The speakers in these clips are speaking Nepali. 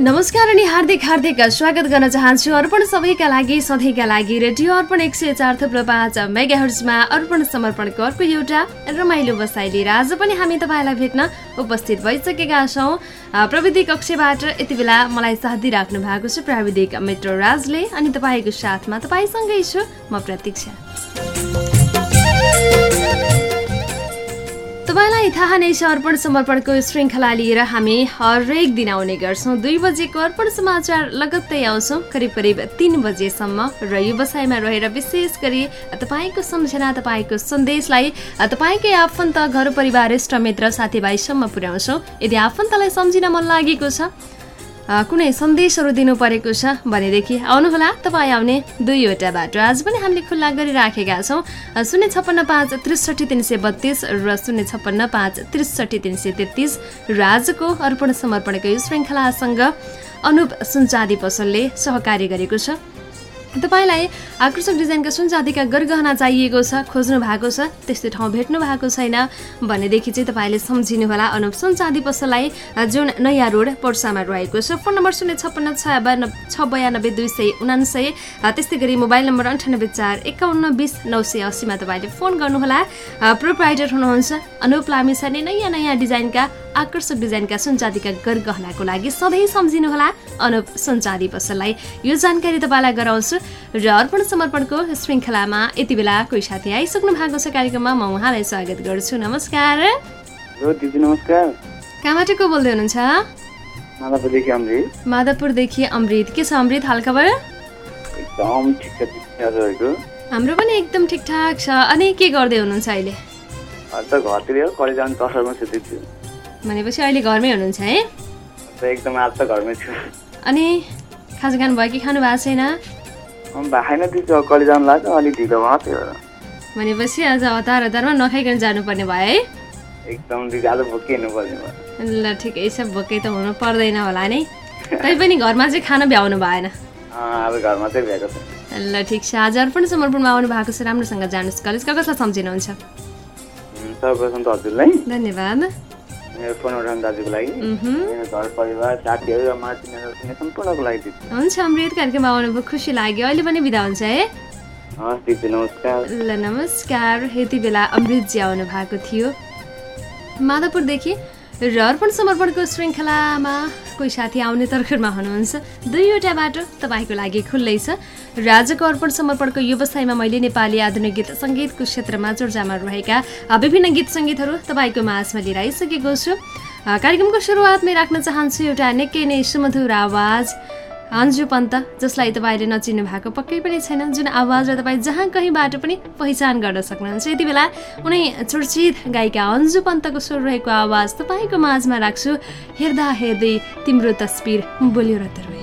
नमस्कार अनि हार्दिक हार्दिक स्वागत गर्न चाहन्छु अर्पण सबैका लागि सधैँका लागि रेडियो अर्पण एक सय चार थुप्रो पाँच मेगाहर्जमा अर्पण समर्पणको अर्को एउटा रमाइलो बसाइ लिएर आज पनि हामी तपाईँलाई भेट्न उपस्थित भइसकेका छौँ। प्रविधि कक्षबाट यति बेला मलाई साथ दिइराख्नु भएको छ प्राविधिक मित्र राजले अनि तपाईँको साथमा तपाईँसँगै छु म प्रतीक्षा। तपाईँलाई थाहा नै छ अर्पण समर्पणको श्रृङ्खला लिएर हामी हरेक दिन आउने गर्छौँ। दुई बजेको अर्पण समाचार लगत्तै आउँछौँ। करिब करिब तिन बजेसम्म र व्यवसायमा रहेर विशेष गरी तपाईँको सम्झना तपाईँको सन्देशलाई तपाईँकै आफन्त घर परिवार इष्ट मित्र साथीभाइसम्म पुर्याउँछौँ। यदि आफन्तलाई सम्झिन मन लागेको छ कुनै सन्देशहरू दिनु परेको छ भनेदेखि आउनुहोला तपाईँ आउने दुईवटा बाटो। आज पनि हामीले खुल्ला गरिराखेका छौँ। शून्य छप्पन्न पाँच त्रिसठी तिन सय बत्तिस र शून्य छप्पन्न पाँच त्रिसठी तिन सय तेत्तिस र आजको अर्पण समर्पणको यो श्रृङ्खलासँग अनुप सुनचादी पसलले सहकार्य गरेको छ। तपाईँलाई आकर्षक डिजाइनका सुनचाँदीका गरगहना चाहिएको छ खोज्नु भएको छ त्यस्तो ठाउँ भेट्नु भएको छैन भनेदेखि चाहिँ तपाईँले सम्झिनुहोला। अनुप सुनचाँदी पसललाई अ, जुन नयाँ रोड पर्सामा रहेको छ फोन नम्बर शून्य छप्पन्न छ बयान छ बयानब्बे दुई सय उनान्सय। त्यस्तै गरी मोबाइल नम्बर अन्ठानब्बे चार एकाउन्न बिस नौ सय अस्सीमा तपाईँले फोन गर्नुहोला। अ, प्रोप्राइटर हुनुहुन्छ अनुप लामिछाने नयाँ नयाँ डिजाइनका आकर्षक डिजाइनका सुनचाँदीका गरगहनाको लागि सधैँ सम्झिनुहोला अनुप सुनचाँदी पसललाई। यो जानकारी तपाईँलाई गराउँछु र अर्पण समर्पणको श्रृङ्खलामा यति बेला कोही साथी आइसक्नु भएको छ कार्यक्रममा म उहाँलाई स्वागत गर्छु। नमस्कार। नमस्कार। कहाँबाट को बोल्दै हुनुहुन्छ? माधवपुरदेखि अमृत। के छ अमृत हालखबर हाम्रो पनि एकदम ठिकठाक छ। अनि के गर्दै हुनुहुन्छ अहिले? कलेज भनेपछि अहिले घरमै हुनुहुन्छ है? एकदम आज त घरमै छु। अनि खाजा खानु भयो कि खानु भएको छैन? दिदी कलेज जानु अलिक ढिलो भयो त्यही भएर भनेपछि आज हतार हतारमा नखाइकन जानुपर्ने भयो है? एकदम दिदी आज भोकै हिँड्नुपर्ने भयो। ल ठिकै छ भोकै त हुनु पर्दैन होला नि। तैपनि घरमा चाहिँ खाना भ्याउनु भएन। घरमा चाहिँ भ्याएको छ। ल ठिक छ। आज अर्पण समर्पणमा आउनु भएको छ राम्रोसँग जानुहोस्। कलेजका कसलाई सम्झिनुहुन्छ? सर्वप्रथम त हजुरलाई धन्यवाद। मेरो फोन उठाउनु दाजुको लागि। मह्म। मेरो घर परिवार साथीहरू र मलाई चिनेर चिने सम्पूर्णको लागि दिदी हुन्छ अमृत कार्यक्रममा आउनुभयो खुसी लाग्यो। अहिले पनि बिदा हुन्छ है? ल नमस्कार। यति बेला अमृतजी आउनु भएको थियो। माधवपुरदेखि र अर्पण समर्पणको श्रृङ्खलामा कोही साथी आउने तर्खरमा हुनुहुन्छ। दुईवटा बाटो तपाईँको लागि खुल्लै छ। र आजको अर्पण समर्पणको व्यवसायमा मैले नेपाली आधुनिक गीत सङ्गीतको क्षेत्रमा चर्चामा रहेका विभिन्न गीत सङ्गीतहरू तपाईँको माझमा लिएर आइसकेको छु कार्यक्रमको सुरुवातमै राख्न चाहन्छु एउटा निकै नै सुमधुर आवाज। अन्जु पन्त जसलाई तपाईँले नचिन्नु भएको पक्कै पनि छैन जुन आवाजलाई तपाईँ जहाँ कहीँबाट पनि पहिचान गर्न सक्नुहुन्छ। यति बेला उनै चर्चित गायिका अन्जु पन्तको स्वर रहेको आवाज तपाईँको माझमा राख्छु। हेर्दा हेर्दै तिम्रो तस्बिर बोल्यो र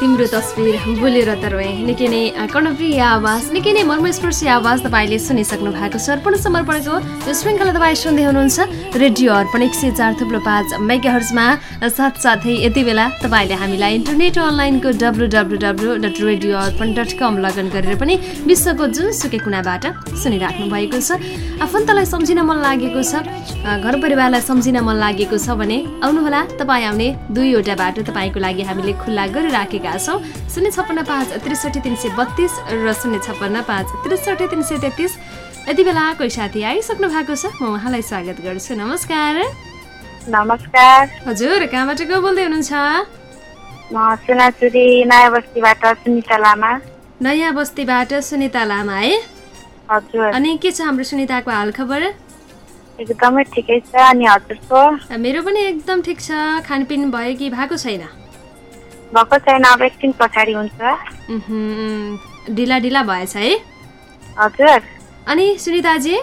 तिम्रो तस्बिर बोलेर त निकै नै कर्णप्रिय आवाज निकै नै मर्मस्पर्शी आवाज तपाईँले सुनिसक्नु भएको छ। अर्पण समर्पणको यो श्रृङ्खला तपाईँ सुन्दै हुनुहुन्छ रेडियो अर्पण एक सय चार थुप्रो पाँच मेगाहर्जमा। साथसाथै यति बेला तपाईँले हामीलाई इन्टरनेट अनलाइनको W W W dot radio Arpan dot com login गरेर पनि विश्वको जुनसुकै कुनाबाट सुनिराख्नु भएको छ। आफन्तलाई सम्झिन मन लागेको छ घर परिवारलाई सम्झिन मन लागेको छ भने आउनुहोला तपाईँ आउने दुईवटा बाटो तपाईँको लागि हामीले खुल्ला गरिराखेका छौँ। शून्य छप्पन्न पाँच त्रिसठी तिन सय बत्तिस र शून्य छप्पन्न पाँच त्रिसठी तिन सय तेत्तिस। यति बेला कोही साथी आइसक्नु भएको छ म उहाँलाई स्वागत गर्छु। नमस्कार। नमस्कार। हजुर कहाँबाट को बोल्दै हुनुहुन्छ? म सुनाचुरी नयाँ बस्तीबाट सुनिता लामा। नयाँ बस्तीबाट सुनिता लामा है? हजुर। अनि के छ हाम्रो सुनिताको हालखबर एकदमै ठिकै छ। अनि हजुरको? मेरो पनि एकदम ठिक छ। खानपिन भयो कि भएको छैन? भएको छैन अब एकछिन पछाडि हुन्छ। ढिला ढिला भएछ है? हजुर। अनि सुनिताजी?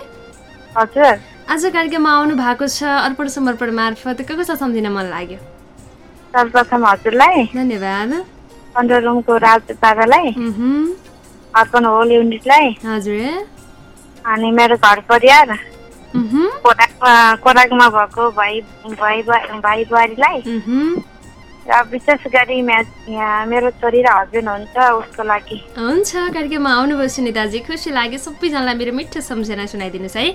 हजुर। आज कार्यक्रममा आउनु भएको छ अर्पण समर्पण मार्फत को कसलाई सम्झिन मन लाग्यो? सर्वप्रथम हजुरलाई धन्यवाद। पन्ध्र रुमको राजु दादालाई अर्पण होल युनिटलाई हजुर। अनि मेरो घर परिवार कोराकमा कोराकमा भएको भाइ भाइ भाइ बुहारीलाई र विशेष गरी यहाँ मेरो छोरी र हस्बेन्ड हुन्छ उसको लागि। हुन्छ कार्यक्रममा आउनुभयो सुनिताजी। खुसी लाग्यो सबैजनालाई मेरो मिठो सम्झना सुनाइदिनुहोस् है।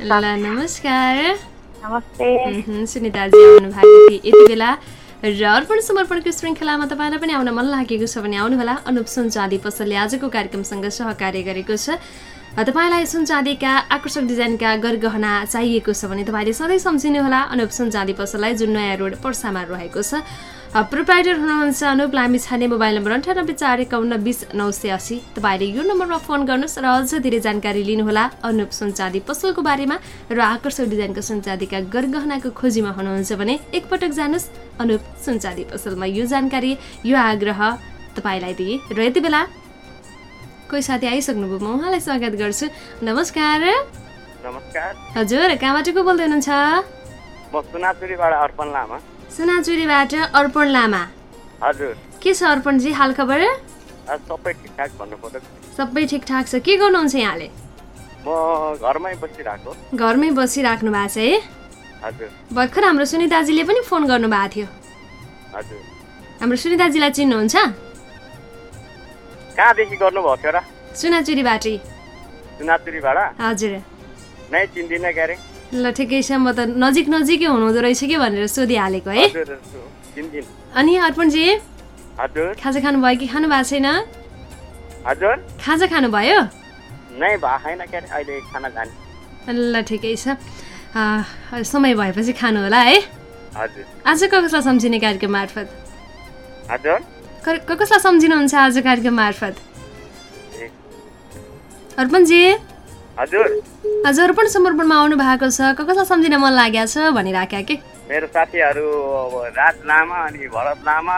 ल नमस्कार। नमस्ते। सुनिताजी आउनु भएको थियो यति बेला। र अर्पण समर्पणको श्रृङ्खलामा तपाईँलाई पनि आउन मन लागेको छ भने आउनुहोला। अनुप सुन चाँदी पसलले आजको कार्यक्रमसँग सहकार्य गरेको छ। तपाईँलाई सुन चाँदीका आकर्षक डिजाइनका गरगहना चाहिएको छ भने तपाईँले सधैँ सम्झिनुहोला। अनुप सुन चाँदी पसललाई जुन नयाँ रोड पर्सामा रहेको छ। प्रोप्राइटर हुनुहुन्छ अनुप लामी छाने मोबाइल नम्बर अन्ठानब्बे चार एकाउन्न बिस नौ सय असी तपाईँले यो नम्बरमा फोन गर्नुहोस् र अझ धेरै जानकारी लिनुहोला अनुप सुन चाँदी पसलको बारेमा र आकर्षक डिजाइनको सुन चाँदीका गरगहनाको खोजीमा हुनुहुन्छ भने एकपटक जानुहोस् अनुप सुन चाँदी पसलमा यो जानकारी यो आग्रह तपाईँलाई दिए। र यति बेला कोही साथी आइसक्नुभयो म उहाँलाई स्वागत गर्छु। नमस्कार। नमस्कार। हजुर कहाँबाट को बोल्दै हुनुहुन्छ सुनाचुरीबाट अर्पण लामा। हजुर। के छ अर्पणजी हाल खबर? सबै ठिकठाक छ। के गर्नुहुन्छ यहाँले? घरमै बसिराख्नु भएको छ है? भर्खर हाम्रो सुनिताजीले पनि फोन गर्नुभएको थियो। हाम्रो सुनिताजीलाई चिन्नुहुन्छ? कहाँदेखि गर्नुभएको थियो र? सुनाचुरीबाटै सुनाचुरीबाट हजुर। नै चिन्दिनँ क्यारे। ल ठिकै छ म त नजिक नजिकै हुनुहुँदो रहेछ कि भनेर सोधिहालेको है? अनि अर्पणजी? हजुर। खाजा खानुभयो कि खानु भएको छैन? हजुर। खाजा खानुभयो? नै भएको छैन क्यारे अहिले खाना खाने ल ठिकै छ। समय भएपछि खानु होला है? हजुर। आज कसलाई सम्झिने कार्यक्रम मार्फत। हजुर। कसलाई सम्झिनुहुन्छ आज कार्यक्रम मार्फत? अर्पणजी? हजुर। आज अर्पण समर्पणमा आउनु भएको छ। को कसलाई सम्झिन मन लागेको छ भनिराख्या के? मेरो साथीहरू राज लामा अनि भरत लामा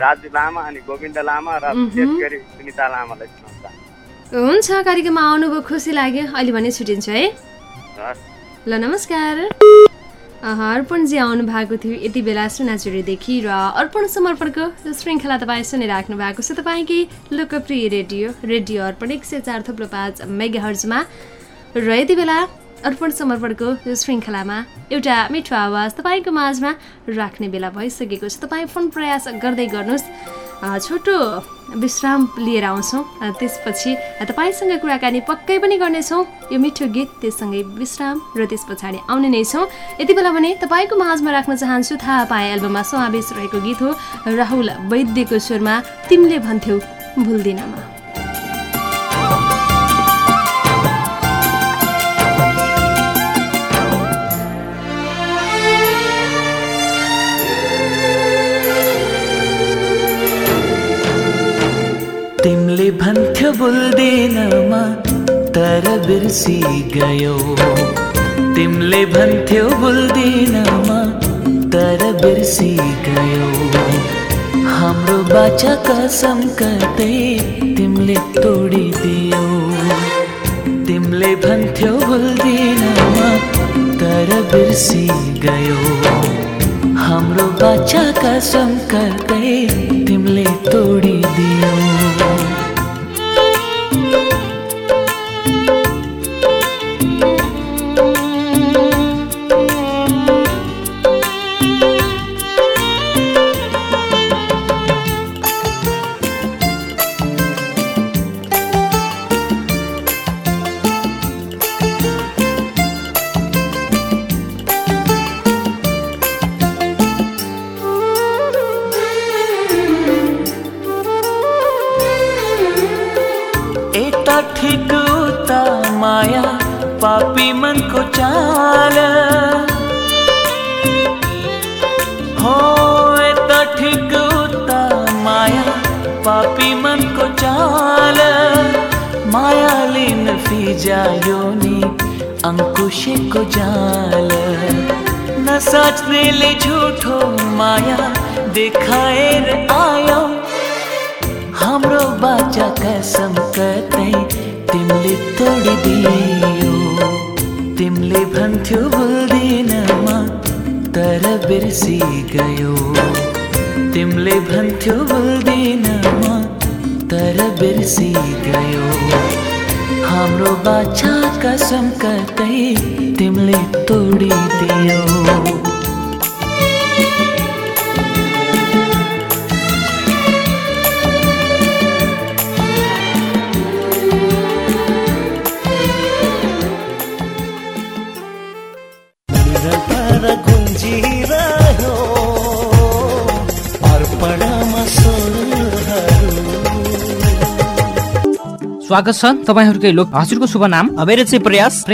राजु लामा अनि गोविन्द लामा र विशेष गरी सुनिता लामालाई हुन्छ कार्यक्रममा आउनुभयो खुसी लाग्यो। अहिले भने छुट्टिन्छ है। ल नमस्कार। अर्पणजी आउनु भएको थियो यति बेला सुनाचुरीदेखि र अर्पण समर्पणको श्रृङ्खला तपाईँ सुनिराख्नु भएको छ। तपाईँकै लोकप्रिय रेडियो रेडियो अर्पण एक सय चार थुप्रो पाँच मेगा हर्जमा र यति बेला अर्पण समर्पणको यो श्रृङ्खलामा एउटा मिठो आवाज तपाईँको माझमा राख्ने बेला भइसकेको छ। तपाईँ फोन प्रयास गर्दै गर्नुहोस्। छोटो विश्राम लिएर आउँछौँ। त्यसपछि तपाईँसँग कुराकानी पक्कै पनि गर्नेछौँ। यो मिठो गीत त्यससँगै विश्राम र त्यस पछाडि आउने नै छौँ। यति बेला भने तपाईँको माझमा राख्न चाहन्छु थाहा पाए एल्बममा समावेश रहेको गीत हो राहुल वैद्यको स्वरमा तिमीले भन्थ्यौ भुल्दिनमा बोल्दिनमा तर बिर्सी गयो। तिमीले भन्थ्यो बोल्दिनमा तर बिर्सी गयो। हाम्रो बाचा कसम कतै तिमीले तोडिदियो तिमीले भन्थ्यो बोल्दिनमा तर बिर्सी गयो। हाम्रो बाचा कसम कतै तिमीले तोडिदियो ठीक उता माया, पापी मन को चाल। हो ठीक उता माया, पापी मन को चाल। माया लीन फीजा योनी, अंकुशे को जाल। न सच ले झूठो माया, दिखाए आयो। हमरो बाचा कसम कर तिमीले तोडिदियो तिमीले भन्थ्यो भुल्दिनमा तर बिर्सी गयो तिमीले भन्थ्यो भुल्दिनमा तर बिर्सी गयो हाम्रो बाचा कसम कतै तिमीले तोडिदियो। स्वागत छ। तपाईँहरूकै लोक हजुरको शुभ नाम चाहिँ प्रयास।